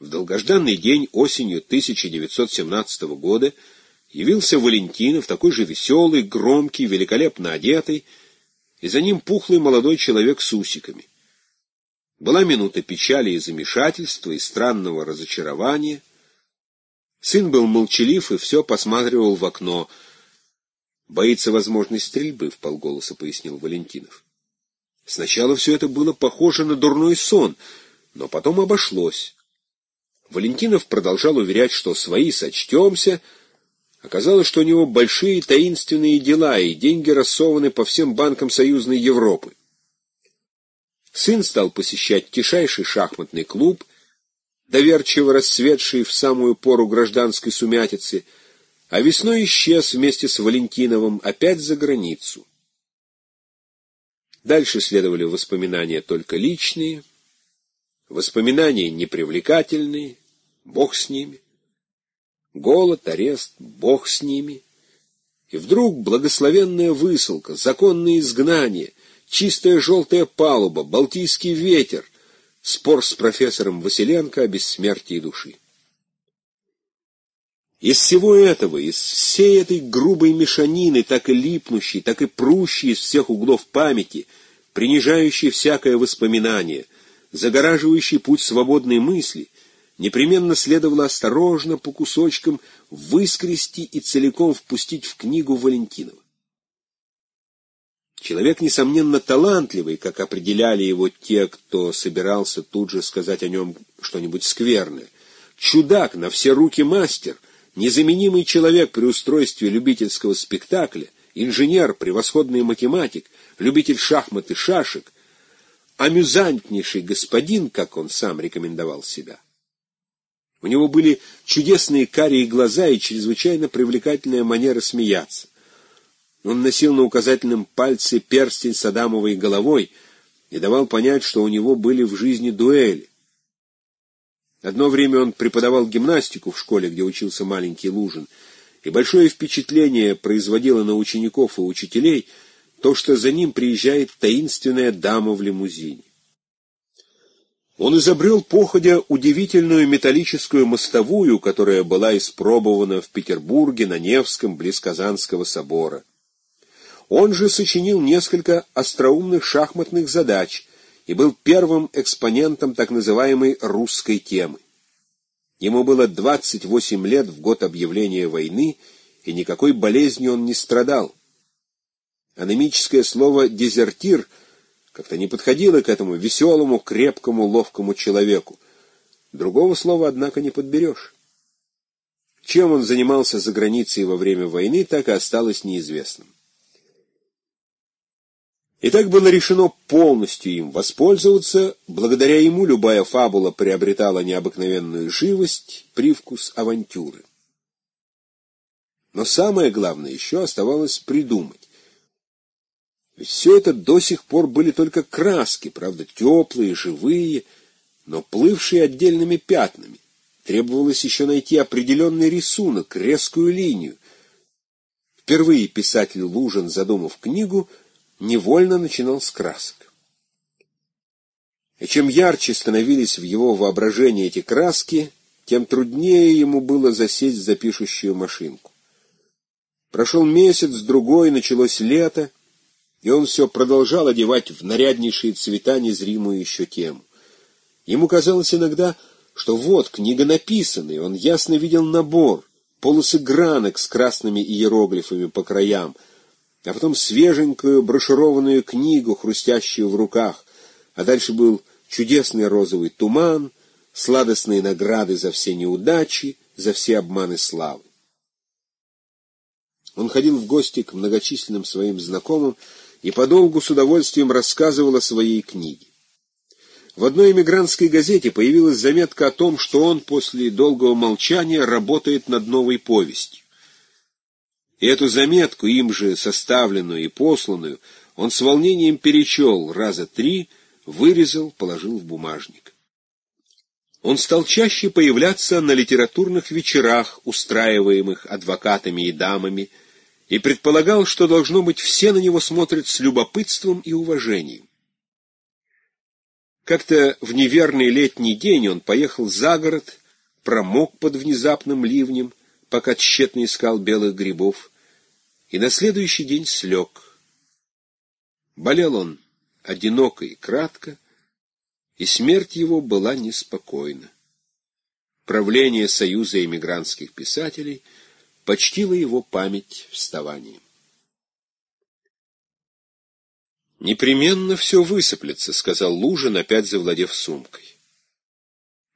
В долгожданный день осенью 1917 года явился Валентинов, такой же веселый, громкий, великолепно одетый, и за ним пухлый молодой человек с усиками. Была минута печали и замешательства, и странного разочарования. Сын был молчалив и все посматривал в окно. «Боится возможной стрельбы», — в полголоса пояснил Валентинов. Сначала все это было похоже на дурной сон, но потом обошлось. Валентинов продолжал уверять, что свои сочтемся. Оказалось, что у него большие таинственные дела, и деньги рассованы по всем банкам союзной Европы. Сын стал посещать тишайший шахматный клуб, доверчиво расцветший в самую пору гражданской сумятицы, а весной исчез вместе с Валентиновым опять за границу. Дальше следовали воспоминания только личные, воспоминания непривлекательные, бог с ними. Голод, арест, бог с ними. И вдруг благословенная высылка, законное изгнание, чистая желтая палуба, балтийский ветер, спор с профессором Василенко о бессмертии души. Из всего этого, из всей этой грубой мешанины, так и липнущей, так и прущей из всех углов памяти, принижающей всякое воспоминание, загораживающей путь свободной мысли, непременно следовало осторожно по кусочкам выскрести и целиком впустить в книгу Валентинова. Человек, несомненно, талантливый, как определяли его те, кто собирался тут же сказать о нем что-нибудь скверное. Чудак, на все руки мастер, незаменимый человек при устройстве любительского спектакля, инженер, превосходный математик, любитель шахмат и шашек, амюзантнейший господин, как он сам рекомендовал себя. У него были чудесные карие глаза и чрезвычайно привлекательная манера смеяться. Он носил на указательном пальце перстень с адамовой головой и давал понять, что у него были в жизни дуэли. Одно время он преподавал гимнастику в школе, где учился маленький Лужин, и большое впечатление производило на учеников и учителей то, что за ним приезжает таинственная дама в лимузине. Он изобрел походя удивительную металлическую мостовую, которая была испробована в Петербурге на Невском близ Казанского собора. Он же сочинил несколько остроумных шахматных задач и был первым экспонентом так называемой «русской темы». Ему было 28 лет в год объявления войны, и никакой болезнью он не страдал. Анемическое слово «дезертир» как-то не подходило к этому веселому, крепкому, ловкому человеку. Другого слова, однако, не подберешь. Чем он занимался за границей во время войны, так и осталось неизвестным. И так было решено полностью им воспользоваться, благодаря ему любая фабула приобретала необыкновенную живость, привкус авантюры. Но самое главное еще оставалось придумать. Все это до сих пор были только краски, правда, теплые, живые, но плывшие отдельными пятнами. Требовалось еще найти определенный рисунок, резкую линию. Впервые писатель Лужин, задумав книгу, невольно начинал с красок. И чем ярче становились в его воображении эти краски, тем труднее ему было засесть за пишущую машинку. Прошел месяц, другой, началось лето, и он все продолжал одевать в наряднейшие цвета незримую еще тему. Ему казалось иногда, что вот книга написана, и он ясно видел набор, полосы гранок с красными иероглифами по краям — а потом свеженькую брошюрованную книгу, хрустящую в руках, а дальше был чудесный розовый туман, сладостные награды за все неудачи, за все обманы славы. Он ходил в гости к многочисленным своим знакомым и подолгу с удовольствием рассказывал о своей книге. В одной эмигрантской газете появилась заметка о том, что он после долгого молчания работает над новой повестью. И эту заметку, им же составленную и посланную, он с волнением перечел раза три, вырезал, положил в бумажник. Он стал чаще появляться на литературных вечерах, устраиваемых адвокатами и дамами, и предполагал, что, должно быть, все на него смотрят с любопытством и уважением. Как-то в неверный летний день он поехал за город, промок под внезапным ливнем, пока тщетно искал белых грибов, и на следующий день слег. Болел он одиноко и кратко, и смерть его была неспокойна. Правление Союза эмигрантских писателей почтило его память вставанием. «Непременно все высыплется», — сказал Лужин, опять завладев сумкой.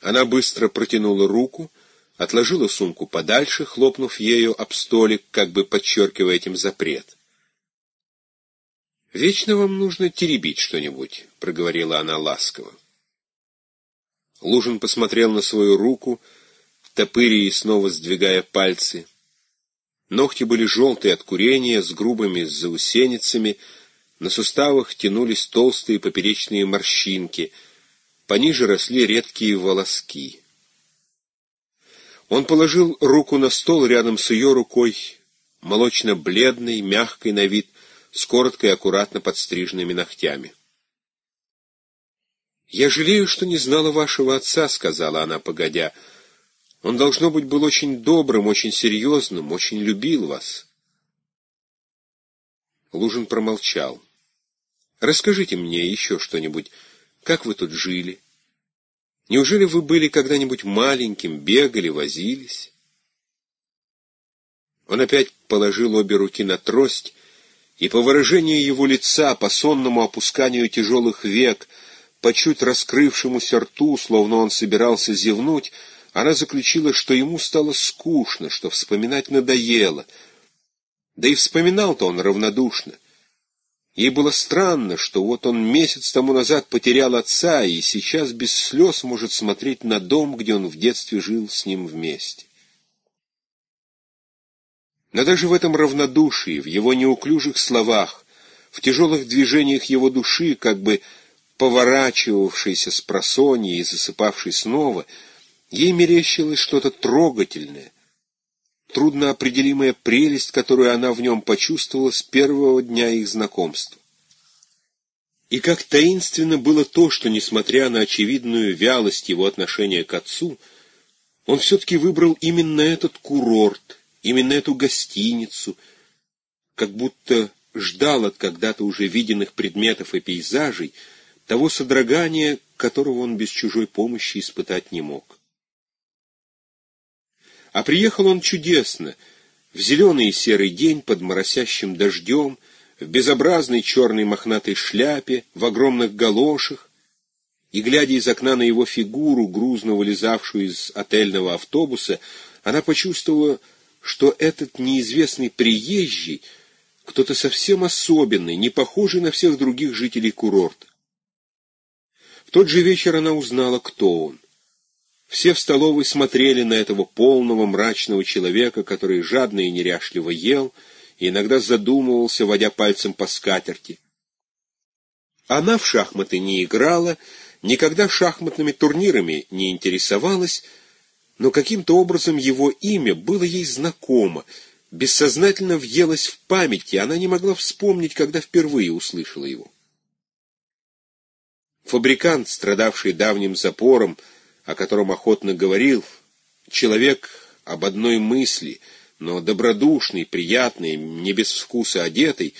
Она быстро протянула руку, отложила сумку подальше, хлопнув ею об столик, как бы подчеркивая этим запрет. «Вечно вам нужно теребить что-нибудь», — проговорила она ласково. Лужин посмотрел на свою руку, топыря и снова сдвигая пальцы. Ногти были желтые от курения, с грубыми заусеницами, на суставах тянулись толстые поперечные морщинки, пониже росли редкие волоски. Он положил руку на стол рядом с ее рукой, молочно-бледной, мягкой на вид, с коротко и аккуратно подстриженными ногтями. «Я жалею, что не знала вашего отца», — сказала она, погодя. «Он, должно быть, был очень добрым, очень серьезным, очень любил вас». Лужин промолчал. Расскажите мне еще что-нибудь. Как вы тут жили? Неужели вы были когда-нибудь маленьким, бегали, возились? Он опять положил обе руки на трость, и по выражению его лица, по сонному опусканию тяжелых век, по чуть раскрывшемуся рту, словно он собирался зевнуть, она заключила, что ему стало скучно, что вспоминать надоело. Да и вспоминал-то он равнодушно. Ей было странно, что вот он месяц тому назад потерял отца и сейчас без слез может смотреть на дом, где он в детстве жил с ним вместе. Но даже в этом равнодушии, в его неуклюжих словах, в тяжелых движениях его души, как бы поворачивавшейся с просонья и засыпавшей снова, ей мерещилось что-то трогательное, трудноопределимая прелесть, которую она в нем почувствовала с первого дня их знакомства. И как таинственно было то, что, несмотря на очевидную вялость его отношения к отцу, он все-таки выбрал именно этот курорт, именно эту гостиницу, как будто ждал от когда-то уже виденных предметов и пейзажей того содрогания, которого он без чужой помощи испытать не мог. А приехал он чудесно, в зеленый и серый день под моросящим дождем, в безобразной черной мохнатой шляпе, в огромных галошах, и, глядя из окна на его фигуру, грузно вылезавшую из отельного автобуса, она почувствовала, что этот неизвестный приезжий кто-то совсем особенный, не похожий на всех других жителей курорта. В тот же вечер она узнала, кто он. Все в столовой смотрели на этого полного мрачного человека, который жадно и неряшливо ел, и иногда задумывался, водя пальцем по скатерти. Она в шахматы не играла, никогда шахматными турнирами не интересовалась, но каким-то образом его имя было ей знакомо, бессознательно въелось в память, и она не могла вспомнить, когда впервые услышала его. Фабрикант, страдавший давним запором, о котором охотно говорил, человек об одной мысли, но добродушный, приятный, не без вкуса одетый,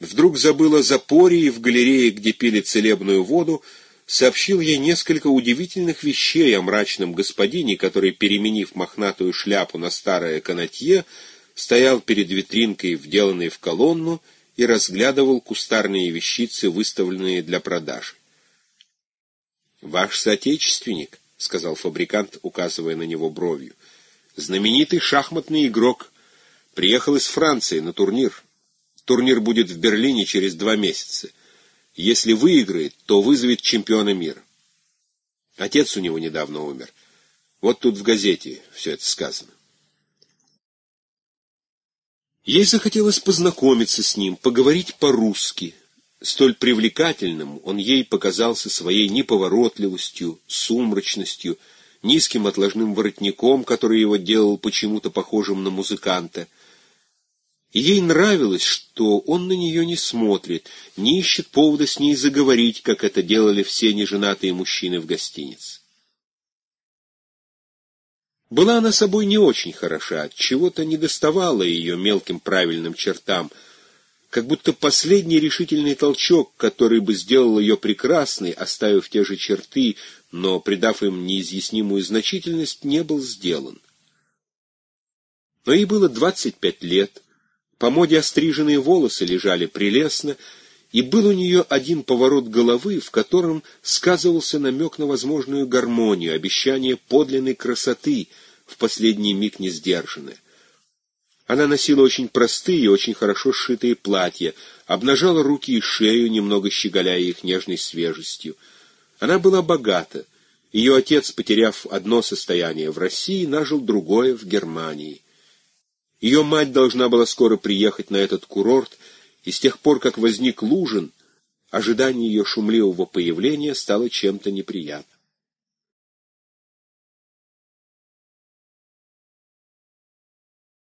вдруг забыл о запоре и в галерее, где пили целебную воду, сообщил ей несколько удивительных вещей о мрачном господине, который, переменив мохнатую шляпу на старое канатье, стоял перед витринкой, вделанной в колонну, и разглядывал кустарные вещицы, выставленные для продажи. «Ваш соотечественник», — сказал фабрикант, указывая на него бровью. «Знаменитый шахматный игрок. Приехал из Франции на турнир. Турнир будет в Берлине через два месяца. Если выиграет, то вызовет чемпиона мира. Отец у него недавно умер. Вот тут в газете все это сказано. Ей захотелось познакомиться с ним, поговорить по-русски, Столь привлекательным он ей показался своей неповоротливостью, сумрачностью, низким отложным воротником, который его делал почему-то похожим на музыканта. Ей нравилось, что он на нее не смотрит, не ищет повода с ней заговорить, как это делали все неженатые мужчины в гостинице. Была она собой не очень хороша, чего-то не доставало ее мелким правильным чертам, как будто последний решительный толчок, который бы сделал ее прекрасной, оставив те же черты, но придав им неизъяснимую значительность, не был сделан. Но ей было двадцать пять лет, по моде остриженные волосы лежали прелестно, и был у нее один поворот головы, в котором сказывался намек на возможную гармонию, обещание подлинной красоты, в последний миг не сдержанное. Она носила очень простые, очень хорошо сшитые платья, обнажала руки и шею, немного щеголяя их нежной свежестью. Она была богата. Ее отец, потеряв одно состояние в России, нажил другое в Германии. Ее мать должна была скоро приехать на этот курорт, и с тех пор, как возник Лужин, ожидание ее шумливого появления стало чем-то неприятным.